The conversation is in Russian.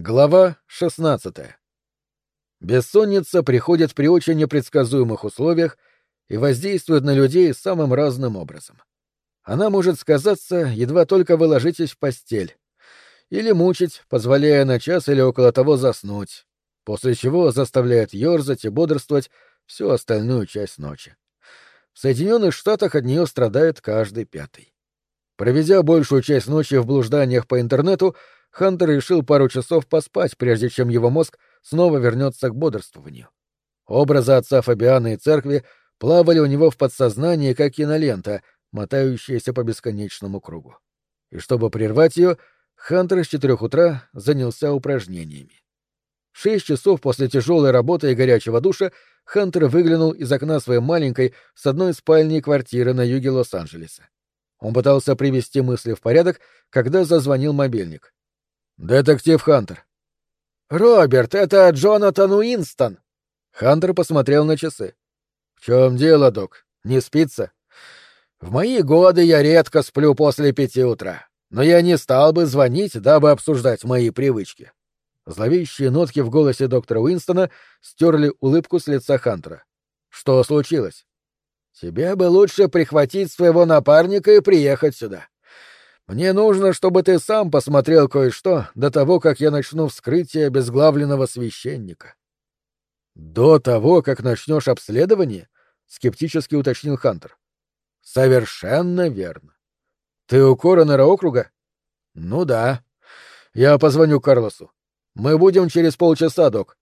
Глава 16. Бессонница приходит при очень непредсказуемых условиях и воздействует на людей самым разным образом. Она может сказаться, едва только вы ложитесь в постель, или мучить, позволяя на час или около того заснуть, после чего заставляет ерзать и бодрствовать всю остальную часть ночи. В Соединенных Штатах от нее страдает каждый пятый. Проведя большую часть ночи в блужданиях по интернету, Хантер решил пару часов поспать, прежде чем его мозг снова вернется к бодрствованию. Образы отца Фабиана и церкви плавали у него в подсознании, как кинолента, мотающаяся по бесконечному кругу. И чтобы прервать ее, Хантер с четырех утра занялся упражнениями. Шесть часов после тяжелой работы и горячего душа Хантер выглянул из окна своей маленькой с одной спальни квартиры на юге Лос-Анджелеса. Он пытался привести мысли в порядок, когда зазвонил мобильник. «Детектив Хантер». «Роберт, это Джонатан Уинстон». Хантер посмотрел на часы. «В чем дело, док? Не спится?» «В мои годы я редко сплю после пяти утра, но я не стал бы звонить, дабы обсуждать мои привычки». Зловещие нотки в голосе доктора Уинстона стерли улыбку с лица Хантера. «Что случилось?» «Тебе бы лучше прихватить своего напарника и приехать сюда. Мне нужно, чтобы ты сам посмотрел кое-что до того, как я начну вскрытие обезглавленного священника. До того, как начнешь обследование? скептически уточнил Хантер. Совершенно верно. Ты у коронера округа? Ну да. Я позвоню Карлосу. Мы будем через полчаса, док.